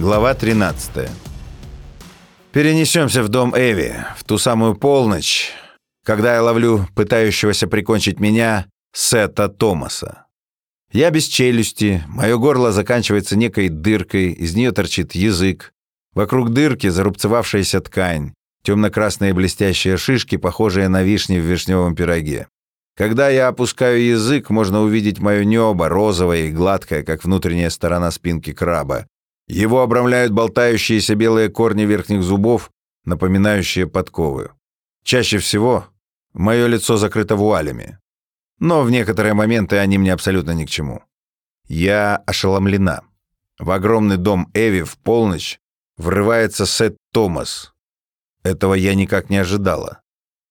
Глава 13. Перенесемся в дом Эви, в ту самую полночь, когда я ловлю пытающегося прикончить меня Сета Томаса. Я без челюсти, мое горло заканчивается некой дыркой, из нее торчит язык. Вокруг дырки зарубцевавшаяся ткань, темно-красные блестящие шишки, похожие на вишни в вишневом пироге. Когда я опускаю язык, можно увидеть мое небо, розовое и гладкое, как внутренняя сторона спинки краба. Его обрамляют болтающиеся белые корни верхних зубов, напоминающие подковы. Чаще всего мое лицо закрыто вуалями. Но в некоторые моменты они мне абсолютно ни к чему. Я ошеломлена. В огромный дом Эви в полночь врывается Сет Томас. Этого я никак не ожидала.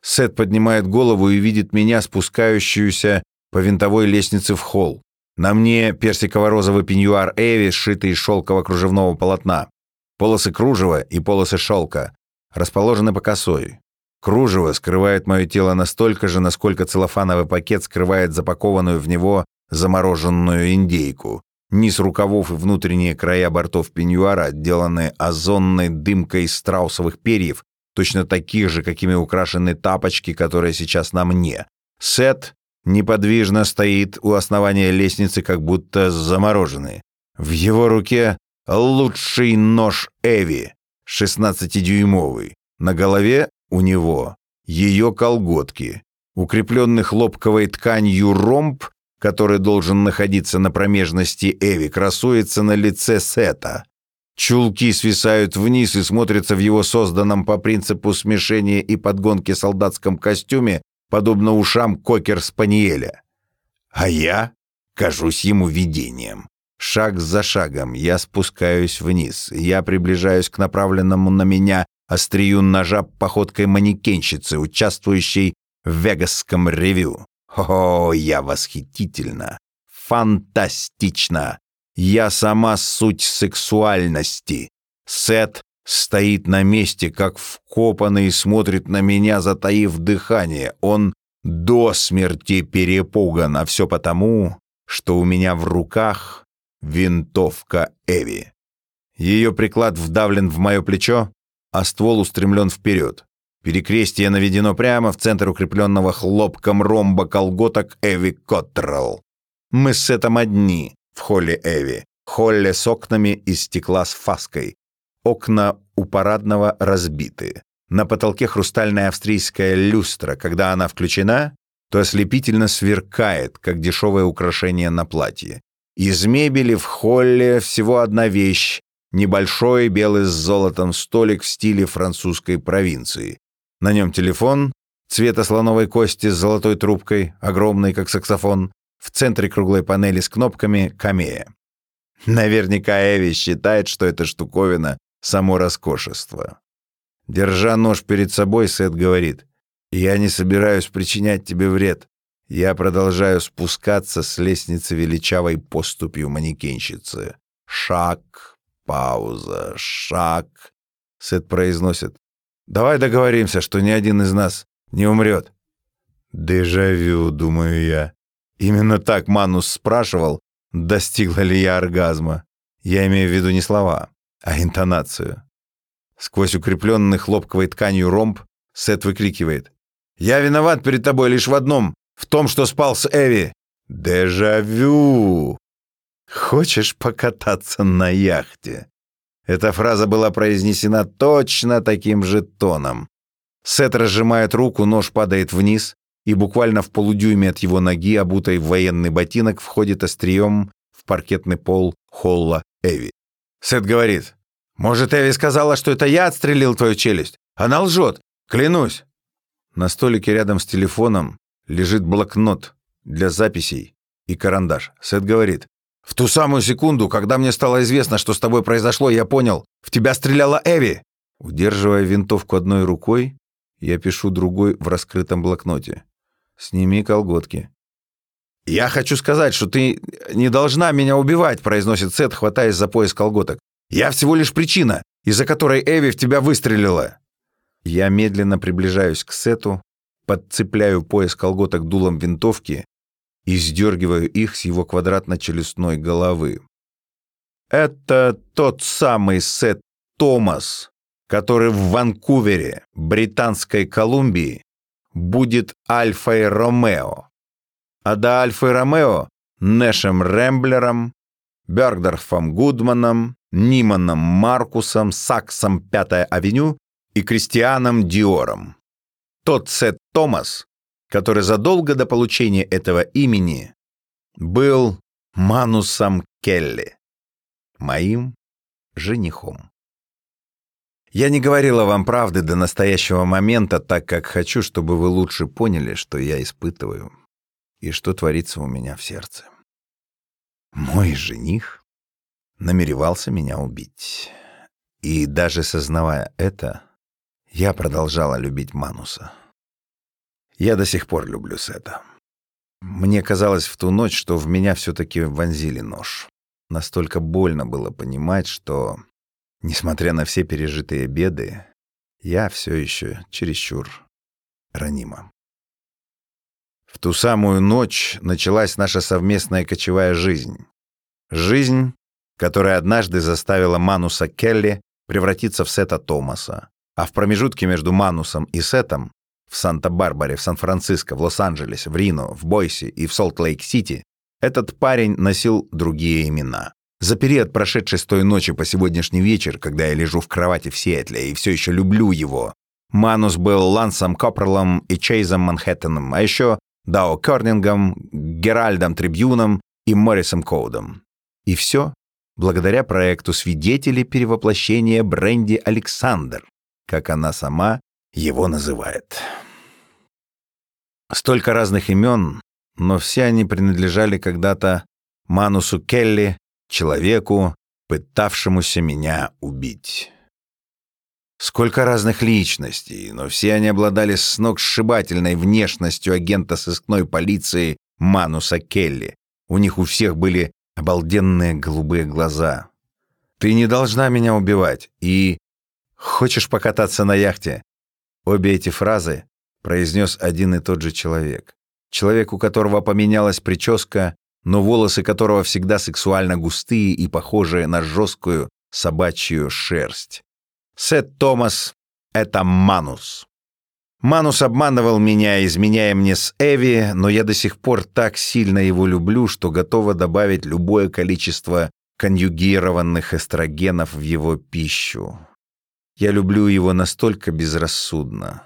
Сет поднимает голову и видит меня, спускающуюся по винтовой лестнице в холл. На мне персиково-розовый пеньюар Эви, сшитый из шелково-кружевного полотна. Полосы кружева и полосы шелка расположены по косой. Кружево скрывает мое тело настолько же, насколько целлофановый пакет скрывает запакованную в него замороженную индейку. Низ рукавов и внутренние края бортов пеньюара отделаны озонной дымкой из страусовых перьев, точно таких же, какими украшены тапочки, которые сейчас на мне. Сет неподвижно стоит у основания лестницы, как будто замороженный. В его руке лучший нож Эви, 16-дюймовый. На голове у него ее колготки, укрепленный хлопковой тканью ромб, который должен находиться на промежности Эви, красуется на лице Сета. Чулки свисают вниз и смотрятся в его созданном по принципу смешения и подгонки солдатском костюме, подобно ушам кокер-спаниеля. А я кажусь ему видением. Шаг за шагом я спускаюсь вниз. Я приближаюсь к направленному на меня острию ножа походкой манекенщицы, участвующей в вегасском ревю. О, я восхитительно! Фантастично! Я сама суть сексуальности. Сет стоит на месте, как вкопанный, смотрит на меня, затаив дыхание. Он до смерти перепуган, а все потому, что у меня в руках винтовка Эви. Ее приклад вдавлен в мое плечо, а ствол устремлен вперед. Перекрестие наведено прямо в центр укрепленного хлопком ромба колготок Эви Коттрелл. Мы с Сетом одни в холле Эви, холле с окнами из стекла с фаской. Окна у парадного разбиты. На потолке хрустальная австрийская люстра. Когда она включена, то ослепительно сверкает, как дешевое украшение на платье. Из мебели в холле всего одна вещь Небольшой белый с золотом столик в стиле французской провинции. На нем телефон цвета слоновой кости с золотой трубкой, огромный, как саксофон. В центре круглой панели с кнопками камея. Наверняка Эви считает, что эта штуковина — само роскошество. Держа нож перед собой, Сет говорит, «Я не собираюсь причинять тебе вред. Я продолжаю спускаться с лестницы величавой поступью манекенщицы. Шаг Пауза, шаг. Сет произносит. «Давай договоримся, что ни один из нас не умрет». «Дежавю», — думаю я. Именно так Манус спрашивал, достигла ли я оргазма. Я имею в виду не слова, а интонацию. Сквозь укрепленный хлопковой тканью ромб Сет выкрикивает. «Я виноват перед тобой лишь в одном, в том, что спал с Эви». «Дежавю!» «Хочешь покататься на яхте?» Эта фраза была произнесена точно таким же тоном. Сет разжимает руку, нож падает вниз, и буквально в полудюйме от его ноги, обутой в военный ботинок, входит острием в паркетный пол холла Эви. Сет говорит, «Может, Эви сказала, что это я отстрелил твою челюсть? Она лжет, клянусь!» На столике рядом с телефоном лежит блокнот для записей и карандаш. Сет говорит, в ту самую секунду, когда мне стало известно, что с тобой произошло, я понял, в тебя стреляла Эви. Удерживая винтовку одной рукой, я пишу другой в раскрытом блокноте. Сними колготки. «Я хочу сказать, что ты не должна меня убивать», произносит Сет, хватаясь за пояс колготок. «Я всего лишь причина, из-за которой Эви в тебя выстрелила». Я медленно приближаюсь к Сету, подцепляю пояс колготок дулом винтовки и сдергиваю их с его квадратно-челюстной головы. Это тот самый Сет Томас, который в Ванкувере, Британской Колумбии, будет Альфой Ромео. А до Альфы Ромео — Нэшем Рэмблером, Бергдорфом Гудманом, Ниманом Маркусом, Саксом Пятая авеню и Кристианом Диором. Тот Сет Томас, который задолго до получения этого имени был Манусом Келли, моим женихом. Я не говорила вам правды до настоящего момента, так как хочу, чтобы вы лучше поняли, что я испытываю и что творится у меня в сердце. Мой жених намеревался меня убить. И даже сознавая это, я продолжала любить Мануса. Я до сих пор люблю Сета. Мне казалось в ту ночь, что в меня все-таки вонзили нож. Настолько больно было понимать, что, несмотря на все пережитые беды, я все еще чересчур ранима. В ту самую ночь началась наша совместная кочевая жизнь. Жизнь, которая однажды заставила Мануса Келли превратиться в Сета Томаса, а в промежутке между Манусом и Сетом в Санта-Барбаре, в Сан-Франциско, в Лос-Анджелесе, в Рино, в Бойсе и в Солт-Лейк-Сити этот парень носил другие имена. За период, прошедший с той ночи по сегодняшний вечер, когда я лежу в кровати в Сиэтле и все еще люблю его, Манус был Лансом Копперлом и Чейзом Манхэттеном, а еще Дао Корнингом, Геральдом Трибюном и Моррисом Коудом. И все благодаря проекту «Свидетели перевоплощения Бренди Александр», как она сама его называет. Столько разных имен, но все они принадлежали когда-то Манусу Келли, человеку, пытавшемуся меня убить. Сколько разных личностей, но все они обладали сногсшибательной внешностью агента сыскной полиции Мануса Келли. У них у всех были обалденные голубые глаза. «Ты не должна меня убивать» и «Хочешь покататься на яхте?» Обе эти фразы произнес один и тот же человек. Человек, у которого поменялась прическа, но волосы которого всегда сексуально густые и похожие на жесткую собачью шерсть. Сет Томас — это Манус. Манус обманывал меня, изменяя мне с Эви, но я до сих пор так сильно его люблю, что готова добавить любое количество конъюгированных эстрогенов в его пищу. Я люблю его настолько безрассудно,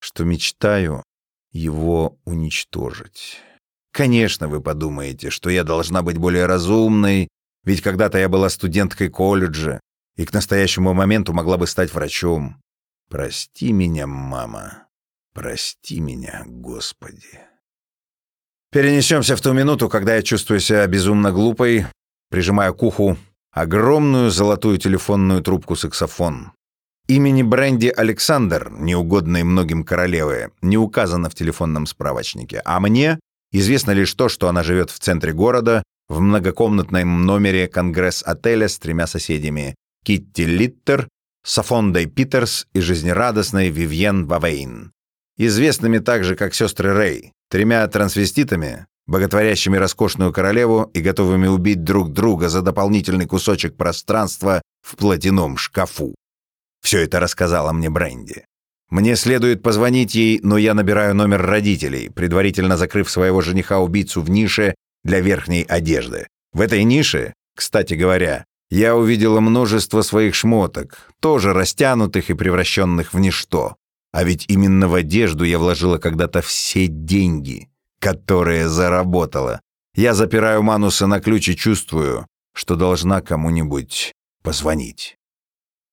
что мечтаю его уничтожить. Конечно, вы подумаете, что я должна быть более разумной, ведь когда-то я была студенткой колледжа и к настоящему моменту могла бы стать врачом. Прости меня, мама. Прости меня, Господи. Перенесемся в ту минуту, когда я чувствую себя безумно глупой, прижимая к уху огромную золотую телефонную трубку-саксофон. Имени Бренди Александр, неугодной многим королевы, не указано в телефонном справочнике, а мне известно лишь то, что она живет в центре города, в многокомнатном номере конгресс-отеля с тремя соседями – Китти Литтер, Сафондой Питерс и жизнерадостной Вивьен Вавейн. Известными также как сестры Рэй, тремя трансвеститами, боготворящими роскошную королеву и готовыми убить друг друга за дополнительный кусочек пространства в платяном шкафу. Все это рассказала мне Бренди. Мне следует позвонить ей, но я набираю номер родителей, предварительно закрыв своего жениха-убийцу в нише для верхней одежды. В этой нише, кстати говоря, я увидела множество своих шмоток, тоже растянутых и превращенных в ничто. А ведь именно в одежду я вложила когда-то все деньги, которые заработала. Я запираю Мануса на ключ и чувствую, что должна кому-нибудь позвонить.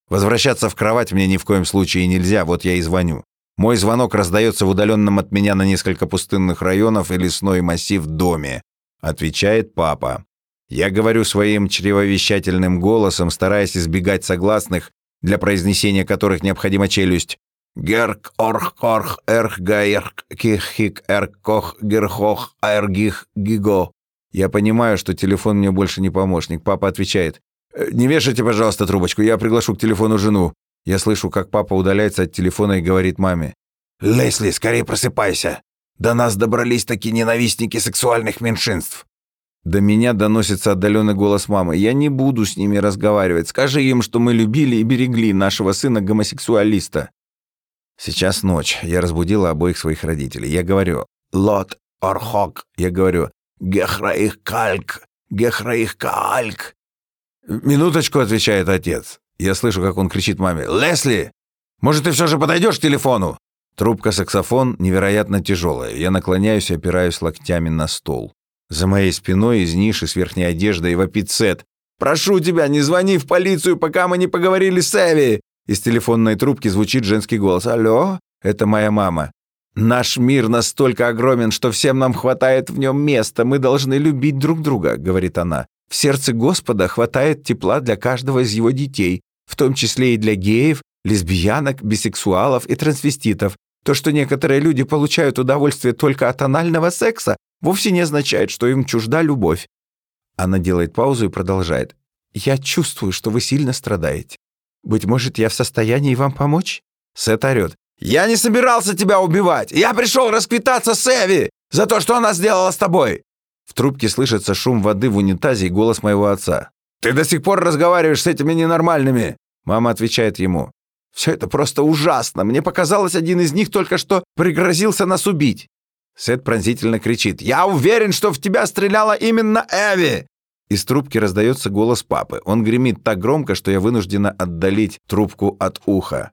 Возвращаться в кровать мне ни в коем случае нельзя, вот я и звоню. Мой звонок раздается в удаленном от меня на несколько пустынных районов и лесной массив доме. Отвечает папа. Я говорю своим чревовещательным голосом, стараясь избегать согласных, для произнесения которых необходима челюсть. Герк орх корх эрх гаерх кихик эркох герхох аэргих гиго. Я понимаю, что телефон мне больше не помощник. Папа отвечает. Э, «Не вешайте, пожалуйста, трубочку, я приглашу к телефону жену». Я слышу, как папа удаляется от телефона и говорит маме. «Лесли, скорее просыпайся. До нас добрались такие ненавистники сексуальных меньшинств». До меня доносится отдаленный голос мамы. «Я не буду с ними разговаривать. Скажи им, что мы любили и берегли нашего сына-гомосексуалиста». Сейчас ночь. Я разбудила обоих своих родителей. Я говорю «Лот орхок». Я говорю «Гехраих кальк, гехраих кальк». «Минуточку», — отвечает отец. Я слышу, как он кричит маме. «Лесли, может, ты все же подойдешь к телефону?» Трубка-саксофон невероятно тяжелая. Я наклоняюсь и опираюсь локтями на стол. За моей спиной из ниши с верхней одеждой вопит Сет. «Прошу тебя, не звони в полицию, пока мы не поговорили с Эви!» Из телефонной трубки звучит женский голос. «Алло, это моя мама. Наш мир настолько огромен, что всем нам хватает в нем места. Мы должны любить друг друга», — говорит она. «В сердце Господа хватает тепла для каждого из его детей, в том числе и для геев, лесбиянок, бисексуалов и трансвеститов. То, что некоторые люди получают удовольствие только от анального секса, вовсе не означает, что им чужда любовь». Она делает паузу и продолжает. «Я чувствую, что вы сильно страдаете. Быть может, я в состоянии вам помочь?» Сет орёт. «Я не собирался тебя убивать! Я пришел расквитаться с Эви за то, что она сделала с тобой!» В трубке слышится шум воды в унитазе и голос моего отца. «Ты до сих пор разговариваешь с этими ненормальными!» Мама отвечает ему. «Все это просто ужасно! Мне показалось, один из них только что пригрозился нас убить!» Сет пронзительно кричит. «Я уверен, что в тебя стреляла именно Эви!» Из трубки раздается голос папы. Он гремит так громко, что я вынуждена отдалить трубку от уха.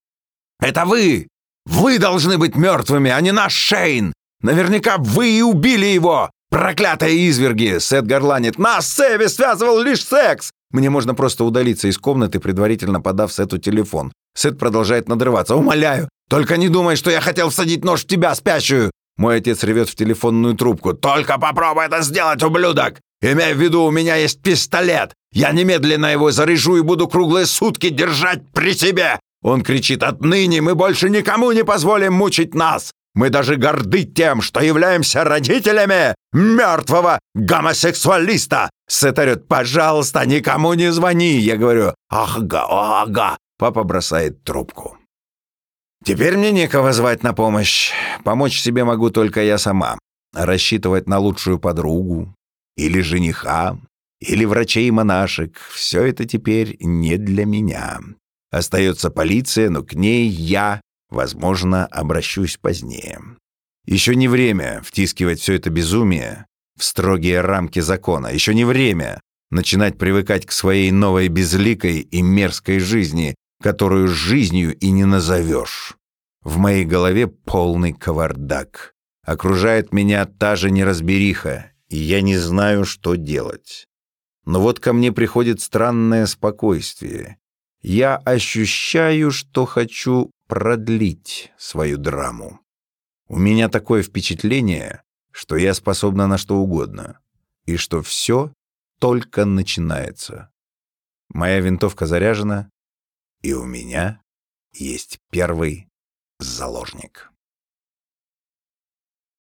«Это вы! Вы должны быть мертвыми, а не наш Шейн! Наверняка вы и убили его! Проклятые изверги!» Сет горланит. «Нас с Эви связывал лишь секс!» Мне можно просто удалиться из комнаты, предварительно подав Сету телефон. Сет продолжает надрываться. «Умоляю, только не думай, что я хотел всадить нож в тебя, спящую!» Мой отец ревет в телефонную трубку. «Только попробуй это сделать, ублюдок! Имей в виду, у меня есть пистолет. Я немедленно его заряжу и буду круглые сутки держать при себе. Он кричит, отныне мы больше никому не позволим мучить нас. Мы даже горды тем, что являемся родителями мертвого гомосексуалиста. Сет пожалуйста, никому не звони. Я говорю, ага, ага. Папа бросает трубку. Теперь мне некого звать на помощь. Помочь себе могу только я сама. Рассчитывать на лучшую подругу, или жениха, или врачей-монашек. Все это теперь не для меня. Остается полиция, но к ней я, возможно, обращусь позднее. Еще не время втискивать все это безумие в строгие рамки закона. Еще не время начинать привыкать к своей новой безликой и мерзкой жизни, которую жизнью и не назовешь. В моей голове полный кавардак. Окружает меня та же неразбериха, и я не знаю, что делать. Но вот ко мне приходит странное спокойствие. Я ощущаю, что хочу продлить свою драму. У меня такое впечатление, что я способна на что угодно, и что все только начинается. Моя винтовка заряжена, и у меня есть первый заложник.